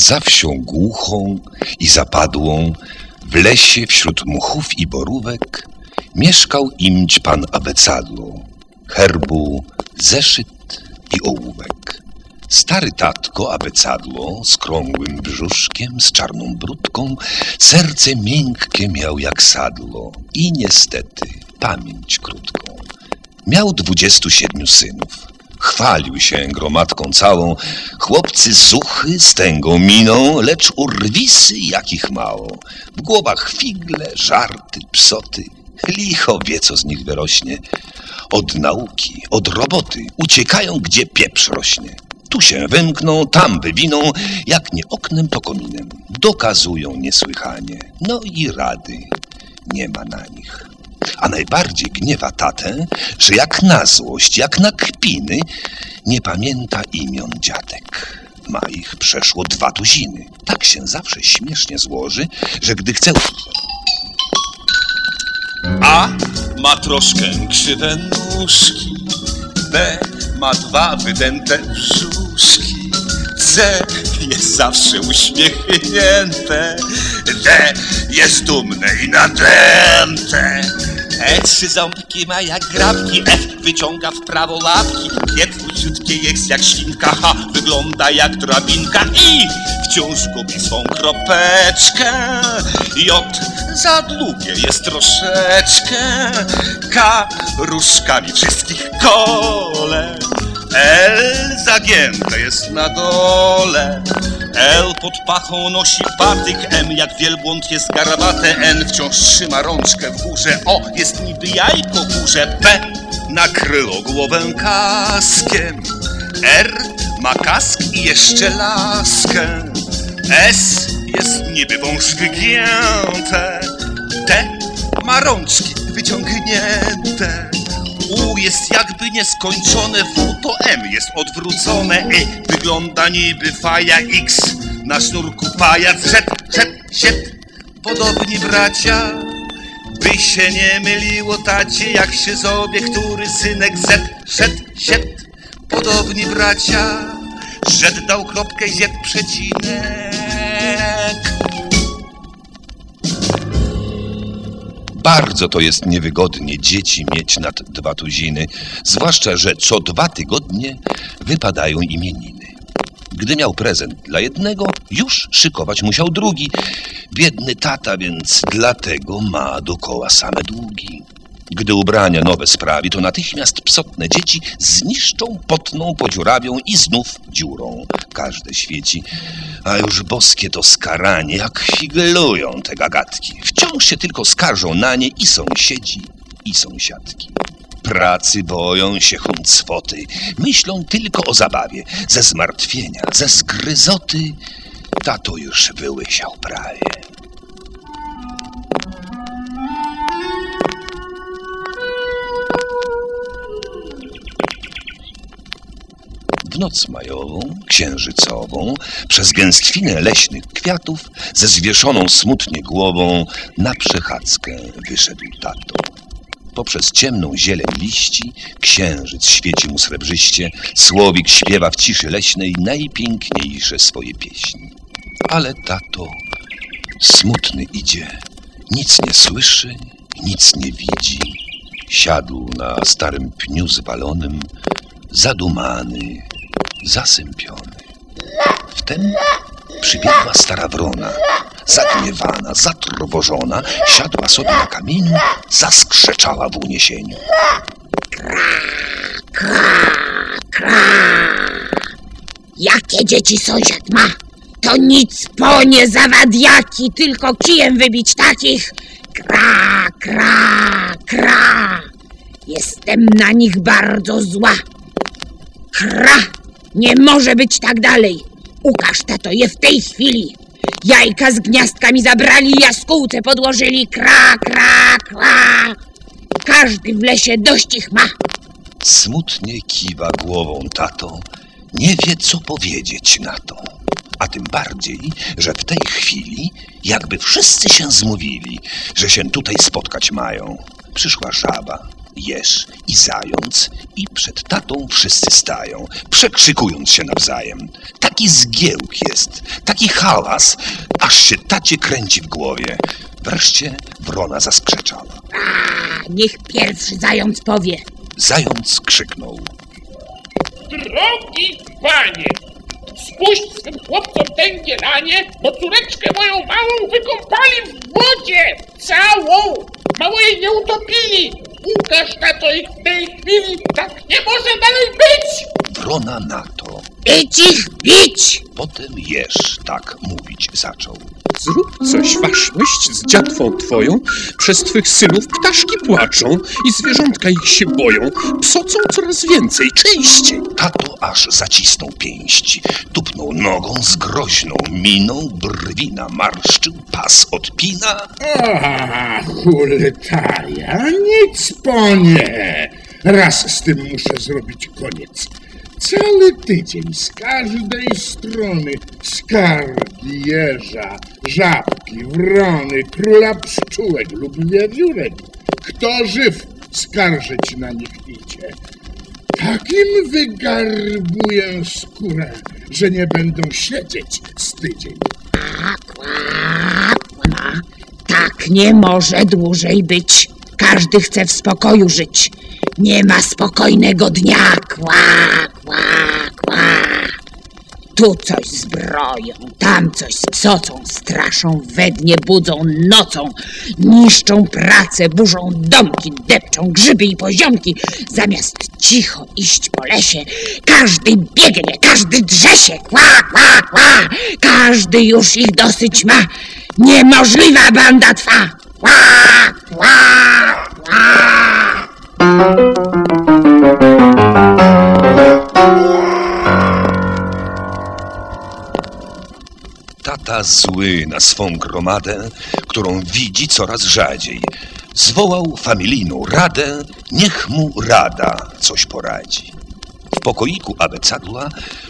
Za wsią głuchą i zapadłą, w lesie wśród muchów i borówek, mieszkał imć pan abecadło, herbu, zeszyt i ołówek. Stary tatko abecadło z krągłym brzuszkiem, z czarną brudką, serce miękkie miał jak sadło i niestety pamięć krótką. Miał dwudziestu siedmiu synów. Chwalił się gromadką całą, chłopcy zuchy z tęgą miną, lecz urwisy jakich mało. W głowach figle, żarty, psoty, licho wie co z nich wyrośnie. Od nauki, od roboty uciekają gdzie pieprz rośnie. Tu się wymkną, tam wywiną, jak nie oknem to kominem. Dokazują niesłychanie, no i rady nie ma na nich. A najbardziej gniewa tatę, że jak na złość, jak na kpiny, nie pamięta imion dziadek. Ma ich przeszło dwa tuziny. Tak się zawsze śmiesznie złoży, że gdy chce... A ma troszkę krzywe nóżki, B ma dwa wydęte brzuszki, C jest zawsze uśmiechnięte, D jest dumne i nadęte. E trzy ząbki ma jak grabki, F wyciąga w prawo łapki, G króciutkie jest jak świnka, H wygląda jak drabinka, I wciąż gubi swą kropeczkę, J za długie jest troszeczkę, K różkami wszystkich kole, L zagięte jest na dole. L pod pachą nosi patyk, M jak wielbłąd jest garbate, N wciąż trzyma rączkę w górze, O jest niby jajko w górze, P nakryło głowę kaskiem, R ma kask i jeszcze laskę, S jest niby wąż wygięte, T ma rączki wyciągnięte. U jest jakby nieskończone, W to M jest odwrócone, Y wygląda niby faja, X na sznurku pajac, Z, Z, Z, podobni bracia. By się nie myliło tacie, jak się sobie który synek Z, Z, Z, podobni bracia. Z dał kropkę, Z przecinek. Bardzo to jest niewygodnie dzieci mieć nad dwa tuziny, zwłaszcza, że co dwa tygodnie wypadają imieniny. Gdy miał prezent dla jednego, już szykować musiał drugi. Biedny tata więc dlatego ma dokoła same długi. Gdy ubrania nowe sprawi, to natychmiast psotne dzieci zniszczą, potną, podziurawią i znów dziurą każde świeci. A już boskie to skaranie, jak figlują te gagatki. Wciąż się tylko skarżą na nie i sąsiedzi, i sąsiadki. Pracy boją się huncwoty, myślą tylko o zabawie. Ze zmartwienia, ze zgryzoty, tato już wyłysiał prawie. Noc majową, księżycową, przez gęstwinę leśnych kwiatów, ze zwieszoną smutnie głową, na przechadzkę wyszedł tato. Poprzez ciemną zieleń liści księżyc świeci mu srebrzyście, słowik śpiewa w ciszy leśnej najpiękniejsze swoje pieśni. Ale tato smutny idzie, nic nie słyszy, nic nie widzi. Siadł na starym pniu zwalonym, zadumany, zasępiony. Wtem przybiegła stara wrona, zagniewana, zatrwożona, siadła sobie na kamieniu, zaskrzeczała w uniesieniu. Jakie dzieci sąsiad ma? To nic po nie zawadiaki, tylko kijem wybić takich. Kra, kra, kra. Jestem na nich bardzo zła. Kra, nie może być tak dalej. Ukaż tato je w tej chwili. Jajka z gniazdkami zabrali jaskółce podłożyli. Kra, kra, kra. Każdy w lesie dość ich ma. Smutnie kiwa głową tato, nie wie co powiedzieć na to. A tym bardziej, że w tej chwili jakby wszyscy się zmówili, że się tutaj spotkać mają. Przyszła żaba, Jeż i zając i przed tatą wszyscy stają, przekrzykując się nawzajem. Taki zgiełk jest, taki hałas, aż się tacie kręci w głowie. Wreszcie wrona zasprzeczała. A, niech pierwszy zając powie. Zając krzyknął. Drogi panie, spuść swym chłopcom tę gielanie, bo córeczkę moją małą wykąpali w wodzie! Całą! Mało jej nie utopili! Ukaż na to ich w tej chwili! Tak nie może dalej być! Wrona na to. Idź ich bić! Potem jeż tak mówić zaczął. Zrób coś, waszność, z dziatwą twoją. Przez twych synów ptaszki płaczą i zwierzątka ich się boją. Psocą coraz więcej, częściej. Tato aż zacisnął pięści, tupnął nogą z groźną miną, brwi namarszczył, pas odpina, A, hultaja, nic po nie. Raz z tym muszę zrobić koniec. Cały tydzień z każdej strony skargi jeża, żabki, wrony, króla pszczółek lub wiewiórek. Kto żyw skarżyć na nich idzie. Takim wygarbuję skórę, że nie będą siedzieć z tydzień. Kła, kła, kła. Tak nie może dłużej być. Każdy chce w spokoju żyć. Nie ma spokojnego dnia. Kła, kła, kła. Tu coś zbroją, tam coś z psocą, straszą, we dnie budzą nocą, niszczą pracę, burzą domki, depczą grzyby i poziomki. Zamiast cicho iść po lesie, każdy biegnie, każdy drze się, kła, kła, kła. Każdy już ich dosyć ma. Niemożliwa banda trwa. Kła, kła, kła. Tata zły na swą gromadę, którą widzi coraz rzadziej. Zwołał familijną radę, niech mu rada coś poradzi. W pokoiku abecadła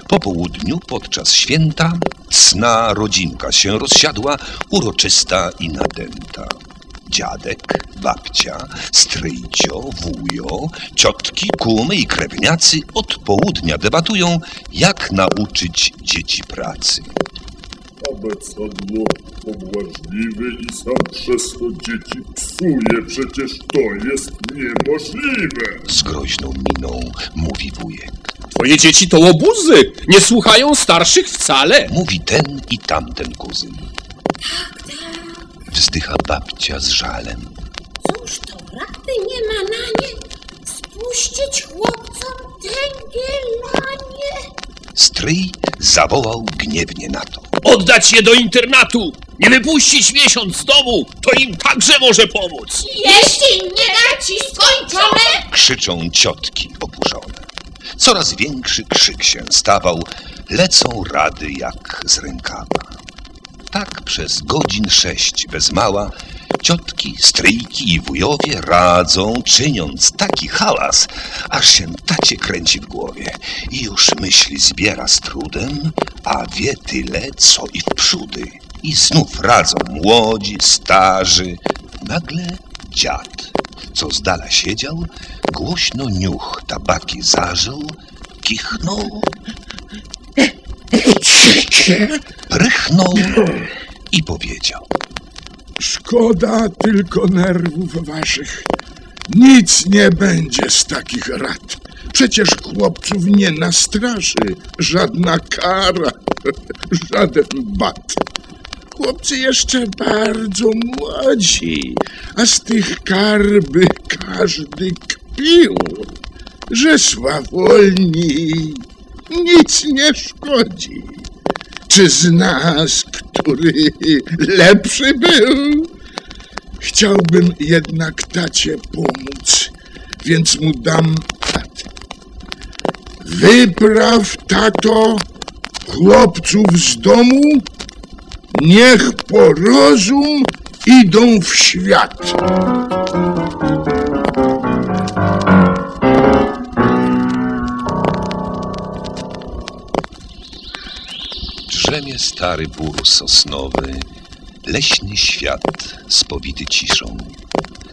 po południu podczas święta cna rodzinka się rozsiadła, uroczysta i nadęta. Dziadek, babcia, stryjcio, wujo, ciotki, kumy i krewniacy od południa debatują, jak nauczyć dzieci pracy. Abecadło pobłażliwy i sam przez to dzieci psuje, przecież to jest niemożliwe. Z groźną miną mówi wujek. Twoje dzieci to łobuzy, nie słuchają starszych wcale. Mówi ten i tamten kuzyn. Wzdycha babcia z żalem. Cóż to rady nie ma na nie spuścić chłopcom tę gielanie? Stryj zawołał gniewnie na to. Oddać je do internatu, nie wypuścić miesiąc z domu, to im także może pomóc. Jeśli nie da ci skończone, Krzyczą ciotki oburzone. Coraz większy krzyk się stawał, lecą rady jak z rękawa. Tak przez godzin sześć bez mała ciotki, stryjki i wujowie radzą, czyniąc taki hałas, aż się tacie kręci w głowie i już myśli zbiera z trudem, a wie tyle, co i w przódy. I znów radzą młodzi, starzy. Nagle dziad, co z dala siedział, głośno niuch tabaki zażył, kichnął, prychnął i powiedział. Szkoda tylko nerwów waszych. Nic nie będzie z takich rad. Przecież chłopców nie nastraszy żadna kara, żaden bat. Chłopcy jeszcze bardzo młodzi, a z tych kar by każdy kpił, że swawolni nic nie szkodzi. Czy z nas, który lepszy był? Chciałbym jednak tacie pomóc, więc mu dam rad. Wypraw, tato, chłopców z domu, niech po rozum idą w świat. Stary bór sosnowy, leśny świat spowity ciszą.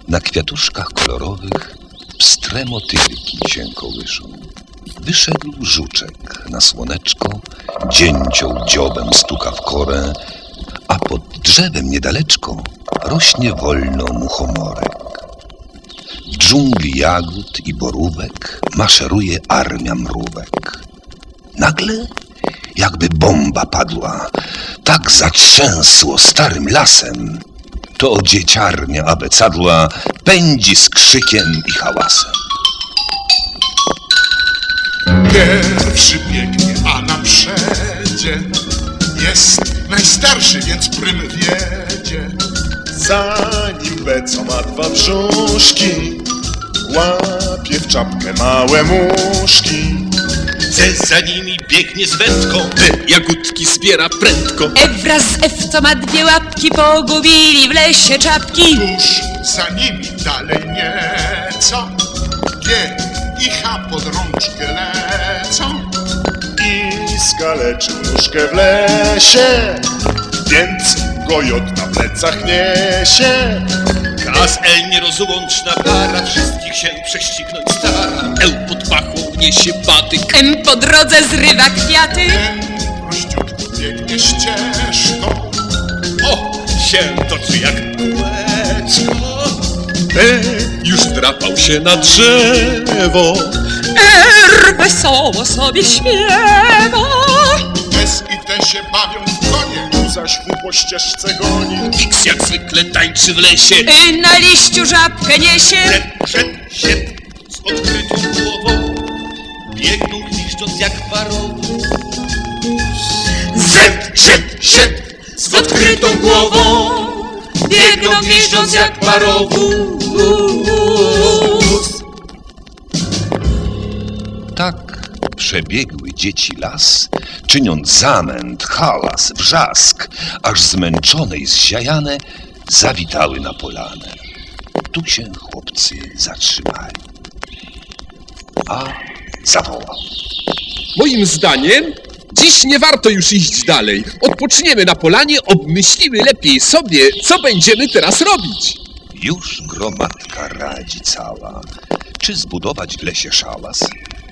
Na kwiatuszkach kolorowych pstre motylki się kołyszą. Wyszedł żuczek na słoneczko, dzięcioł dziobem stuka w korę, a pod drzewem niedaleczko rośnie wolno muchomorek. W dżungli jagód i borówek maszeruje armia mrówek. Nagle, jakby bomba padła, tak zatrzęsło starym lasem, to dzieciarnia abecadła pędzi z krzykiem i hałasem. Pierwszy biegnie, a na przedzie jest najstarszy, więc prym wiedzie. Za nim beco ma dwa brzuszki, łapie w czapkę małe muszki. Ze za nimi biegnie z wędką, te jagódki zbiera prędko. Ewra z Ewco ma dwie łapki, pogubili w lesie czapki. Tuż za nimi dalej nieco, G i H pod rączkę lecą. I skaleczył nóżkę w lesie, więc go jod na plecach niesie. KSL nierozłączna para, wszystkich się prześcignąć stara. Pachą niesie patyk. M po drodze zrywa kwiaty. N prościutko biegnie ścieżką, O, się toczy jak kółeczko. P już drapał się na drzewo. R wesoło sobie śpiewa. S i T się bawią w konie. Zaś W po ścieżce goni. X jak zwykle tańczy w lesie. Y na liściu żabkę niesie. Gwiżdżąc jak parowóz. Tak przebiegły dzieci las, czyniąc zamęt, hałas, wrzask, aż zmęczone i zziajane zawitały na polanę. Tu się chłopcy zatrzymali. A zawołał. Moim zdaniem, dziś nie warto już iść dalej. Odpoczniemy na polanie, obmyślimy lepiej sobie, co będziemy teraz robić. Już gromadka radzi cała. Czy zbudować w lesie szałas?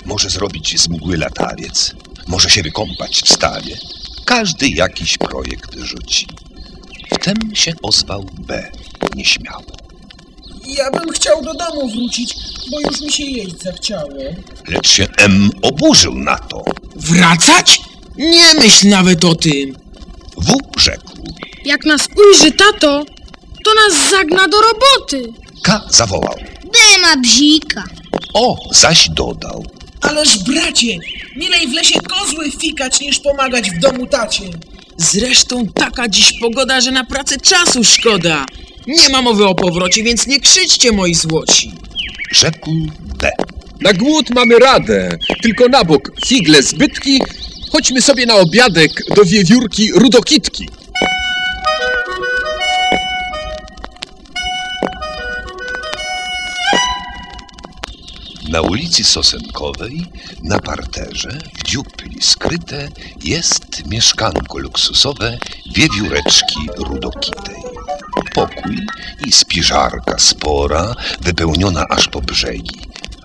Może zrobić z mgły latawiec? Może się wykąpać w stawie? Każdy jakiś projekt rzuci. Wtem się ozwał B. Nieśmiało. Ja bym chciał do domu wrócić, bo już mi się jeść zachciało. Lecz się M oburzył na to. Wracać? Nie myśl nawet o tym. W rzekł. Jak nas ujrzy tato, to nas zagna do roboty. K zawołał. Dyma bzika. O zaś dodał. Ależ bracie, milej w lesie kozły fikać niż pomagać w domu tacie. Zresztą taka dziś pogoda, że na pracę czasu szkoda. Nie ma mowy o powrocie, więc nie krzyczcie moi złoci. Rzekł B. Na głód mamy radę, tylko na bok figle zbytki, chodźmy sobie na obiadek do wiewiórki Rudokitki. Na ulicy Sosenkowej, na parterze, w dziupli skryte, jest mieszkanko luksusowe wiewióreczki rudokitej. Pokój i spiżarka spora, wypełniona aż po brzegi,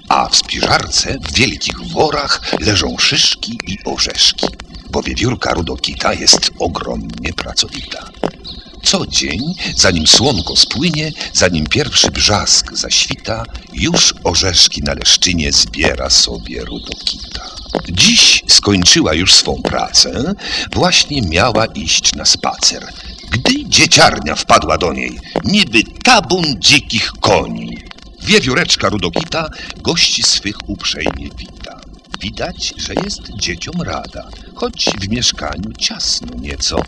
a w spiżarce w wielkich worach leżą szyszki i orzeszki, bo wiewiórka rudokita jest ogromnie pracowita. Co dzień, zanim słonko spłynie, zanim pierwszy brzask zaświta, już orzeszki na leszczynie zbiera sobie rudokita. Dziś skończyła już swą pracę, właśnie miała iść na spacer, gdy dzieciarnia wpadła do niej, niby tabun dzikich koni. Wiewióreczka rudokita gości swych uprzejmie wita. Widać, że jest dzieciom rada, choć w mieszkaniu ciasno nieco.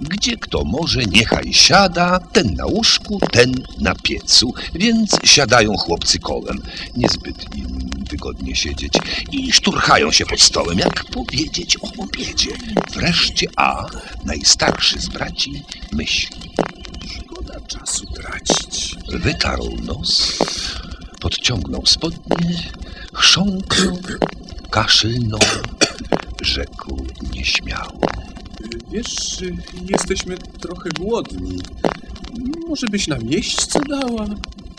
Gdzie kto może, niechaj siada, ten na łóżku, ten na piecu, więc siadają chłopcy kołem. Niezbyt im wygodnie siedzieć i szturchają się pod stołem, jak powiedzieć o obiedzie. Wreszcie A, najstarszy z braci, myśli. Szkoda czasu tracić. Wytarł nos, podciągnął spodnie, chrząknął, kaszlnął, rzekł nieśmiało. Wiesz, jesteśmy trochę głodni. Może byś nam jeść co dała?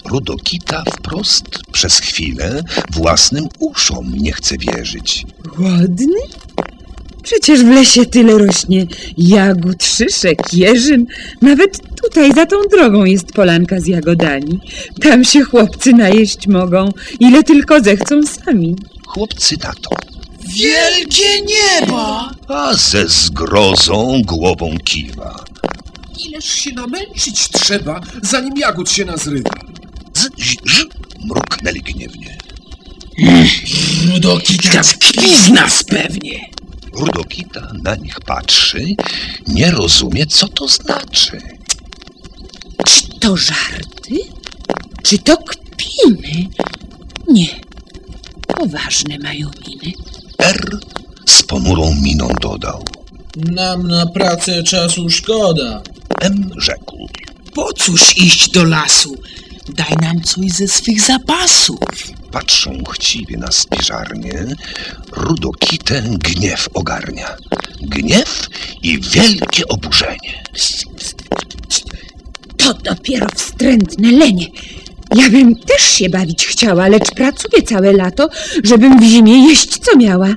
Rudokita wprost przez chwilę własnym uszom nie chce wierzyć. Głodny? Przecież w lesie tyle rośnie jagód, szyszek, jeżyn. Nawet tutaj za tą drogą jest polanka z jagodami. Tam się chłopcy najeść mogą, ile tylko zechcą sami. Chłopcy na to, Wielkie nieba! a ze zgrozą głową kiwa. Ileż się namęczyć trzeba, zanim jagód się nazrywa. Z, ż, ż, mruknęli gniewnie. Rudokita kpi z nas pewnie. Rudokita na nich patrzy, nie rozumie, co to znaczy. Czy to żarty? Czy to kpiny? Nie. Poważne mają miny. R z ponurą miną dodał. Nam na pracę czasu szkoda. M rzekł. Po cóż iść do lasu? Daj nam coś ze swych zapasów. Patrzą chciwie na spiżarnię, Rudokitę gniew ogarnia. Gniew i wielkie oburzenie. To dopiero wstrętne lenie. Ja bym też się bawić chciała, lecz pracuję całe lato, żebym w zimie jeść co miała.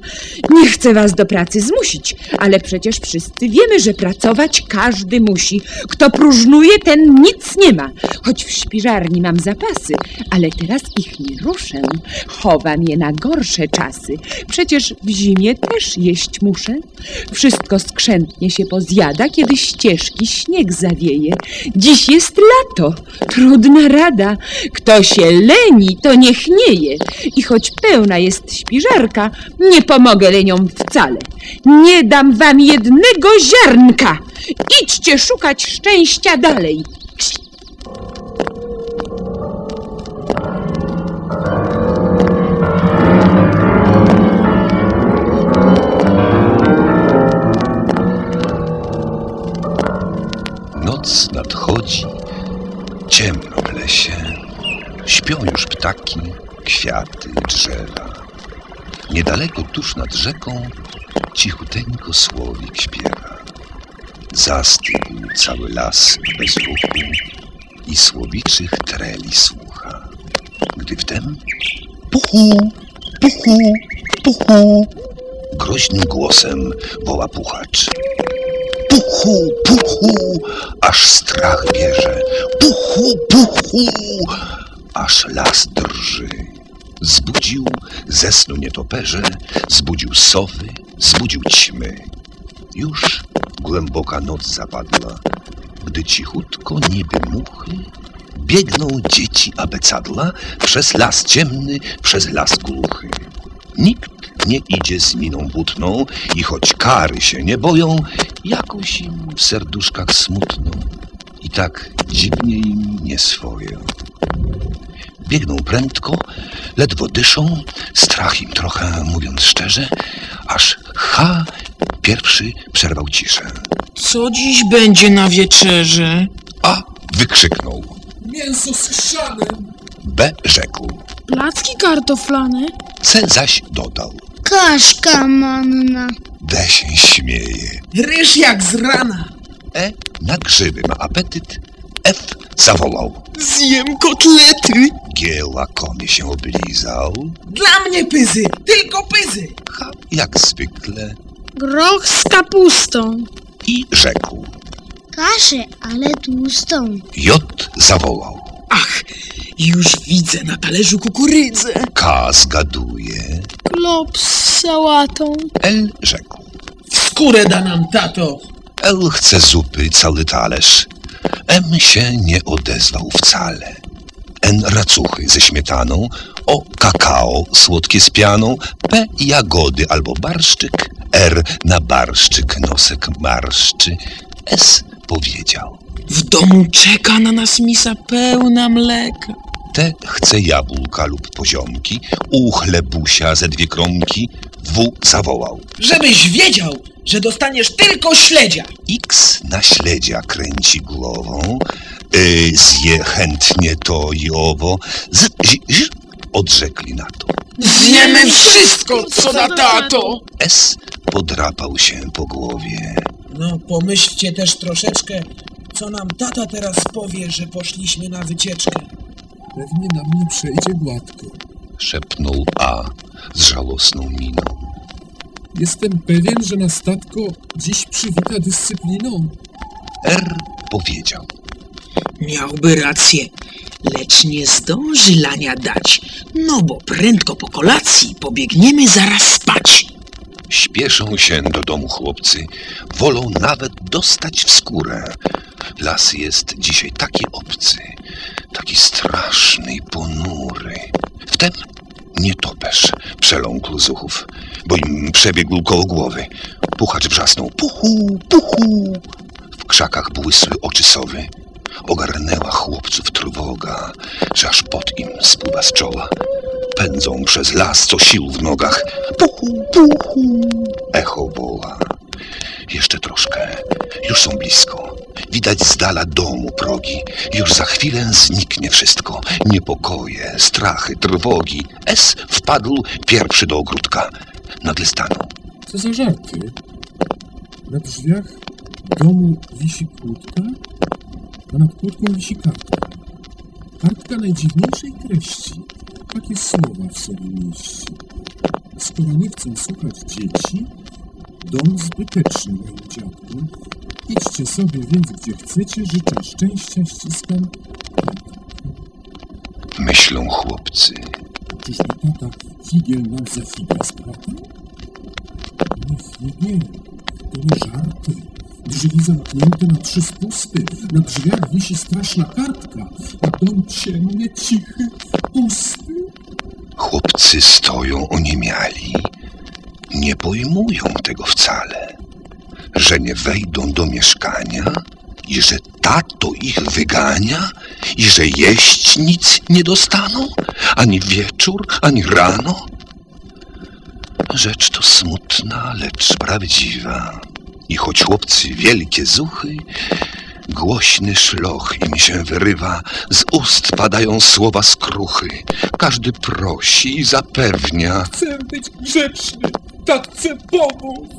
Nie chcę was do pracy zmusić, ale przecież wszyscy wiemy, że pracować każdy musi. Kto próżnuje, ten nic nie ma. Choć w śpiżarni mam zapasy, ale teraz ich nie ruszę. Chowam je na gorsze czasy. Przecież w zimie też jeść muszę. Wszystko skrzętnie się pozjada, kiedy ścieżki śnieg zawieje. Dziś jest lato, trudna rada. Kto się leni, to nie je. I choć pełna jest śpiżarka, nie pomogę leniom wcale. Nie dam wam jednego ziarnka. Idźcie szukać szczęścia dalej. Ptaki, kwiaty, drzewa. Niedaleko, tuż nad rzeką, cichuteńko słowik śpiewa. Zastygł cały las bez ruchu i słowiczych treli słucha. Gdy wtem puchu, puchu, puchu, groźnym głosem woła puchacz. Puchu, puchu, aż strach bierze. Puchu, puchu, aż las drży. Zbudził ze snu nietoperze, zbudził sowy, zbudził ćmy. Już głęboka noc zapadła, gdy cichutko niby muchy biegną dzieci abecadla przez las ciemny, przez las głuchy. Nikt nie idzie z miną butną i choć kary się nie boją, jakoś im w serduszkach smutno i tak dziwnie im nie swoje. Biegną prędko, ledwo dyszą, strach im trochę, mówiąc szczerze, aż H pierwszy przerwał ciszę. Co dziś będzie na wieczerze? A wykrzyknął. Mięso z chrzanem. B rzekł. Placki kartoflane? C zaś dodał. Kaszka manna. D się śmieje. Ryż jak z rana. E na grzyby ma apetyt. F zawołał. Zjem kotlety. Łakomie się oblizał. Dla mnie pyzy, tylko pyzy. H jak zwykle. Groch z kapustą. I rzekł. Kaszę, ale tłustą. J zawołał. Ach, już widzę na talerzu kukurydzę. K zgaduje. Klop z sałatą. L rzekł. W skórę da nam tato. L chce zupy cały talerz. M się nie odezwał wcale. N racuchy ze śmietaną, O kakao słodkie z pianą, P jagody albo barszczyk, R na barszczyk nosek marszczy, S powiedział. W domu czeka na nas misa pełna mleka. T chce jabłka lub poziomki, U chlebusia ze dwie kromki, W zawołał. Żebyś wiedział, że dostaniesz tylko śledzia. X na śledzia kręci głową, y, zje chętnie to i owo, z, z, z, odrzekli na to. Zjemy wszystko, co da tato. S podrapał się po głowie. No, pomyślcie też troszeczkę, co nam tata teraz powie, że poszliśmy na wycieczkę. Pewnie nam nie przejdzie gładko. Szepnął A z żałosną miną. Jestem pewien, że na statko dziś przywita dyscypliną. R powiedział. Miałby rację, lecz nie zdąży lania dać, no bo prędko po kolacji pobiegniemy zaraz spać. Śpieszą się do domu chłopcy, wolą nawet dostać w skórę. Las jest dzisiaj taki obcy, taki straszny i ponury. Wtem nietoperz przeląkł zuchów, bo im przebiegł koło głowy. Puchacz wrzasnął puchu, puchu. W krzakach błysły oczy sowy. Ogarnęła chłopców trwoga, że aż pot im spływa z czoła. Pędzą przez las, co sił w nogach. Puchu, puchu. Echo woła. Jeszcze troszkę. Już są blisko. Widać z dala domu progi. Już za chwilę zniknie wszystko. Niepokoje, strachy, trwogi. S wpadł pierwszy do ogródka. Nagle stanął. Co za żarty? Na drzwiach domu wisi kłódka, a nad kłódką wisi kartka. Kartka najdziwniejszej treści. Takie słowa w sobie mieści. Skoro nie chcą słuchać dzieci, dom zbyteczny, moim dziadku. Idźcie sobie więc gdzie chcecie, życzę szczęścia, ściskam. Myślą chłopcy. Czyż mi tata figiel nam za figa splata? Nie figiel, to nie żarty. Drzwi zamknięte na trzy spusty, na drzwiach wisi straszna kartka, a dom ciemny, cichy, pusty. Chłopcy stoją oniemiali. Nie pojmują tego wcale, że nie wejdą do mieszkania i że tato ich wygania i że jeść nic nie dostaną, ani wieczór, ani rano. Rzecz to smutna, lecz prawdziwa. I choć chłopcy wielkie zuchy, głośny szloch im się wyrywa, z ust padają słowa skruchy. Każdy prosi i zapewnia. Chcę być grzeczny, tatce pomóc.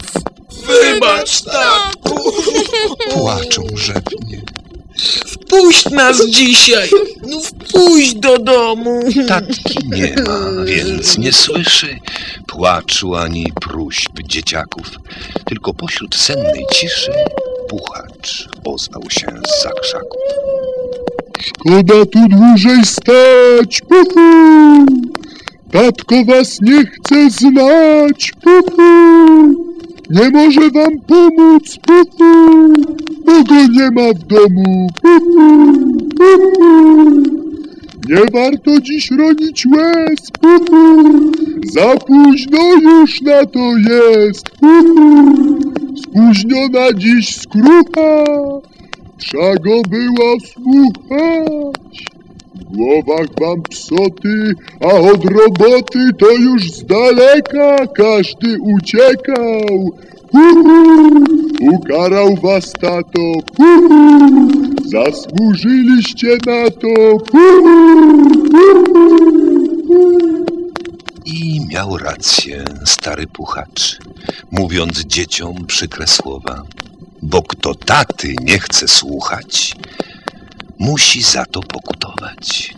Wybacz, tatku! Płaczą rzewnie. Wpuść nas dzisiaj! No wpuść do domu! Tatki nie ma, więc nie słyszy płaczu ani próśb dzieciaków. Tylko pośród sennej ciszy puchacz ozwał się z zakrzaków. Szkoda tu dłużej stać, puchu! Tatko was nie chce znać, puchu! Nie może wam pomóc, puchu! Bo go nie ma w domu, puchu! Puchu! Nie warto dziś ronić łez, puchu! Za późno już na to jest, puchu! Spóźniona dziś skrucha! Trza go było słuchać. W głowach wam psoty, a od roboty to już z daleka każdy uciekał. Uhu, ukarał was tato, uhu, zasłużyliście na to. Uhu, uhu. I miał rację stary puchacz, mówiąc dzieciom przykre słowa. Bo kto taty nie chce słuchać, musi za to pokutować.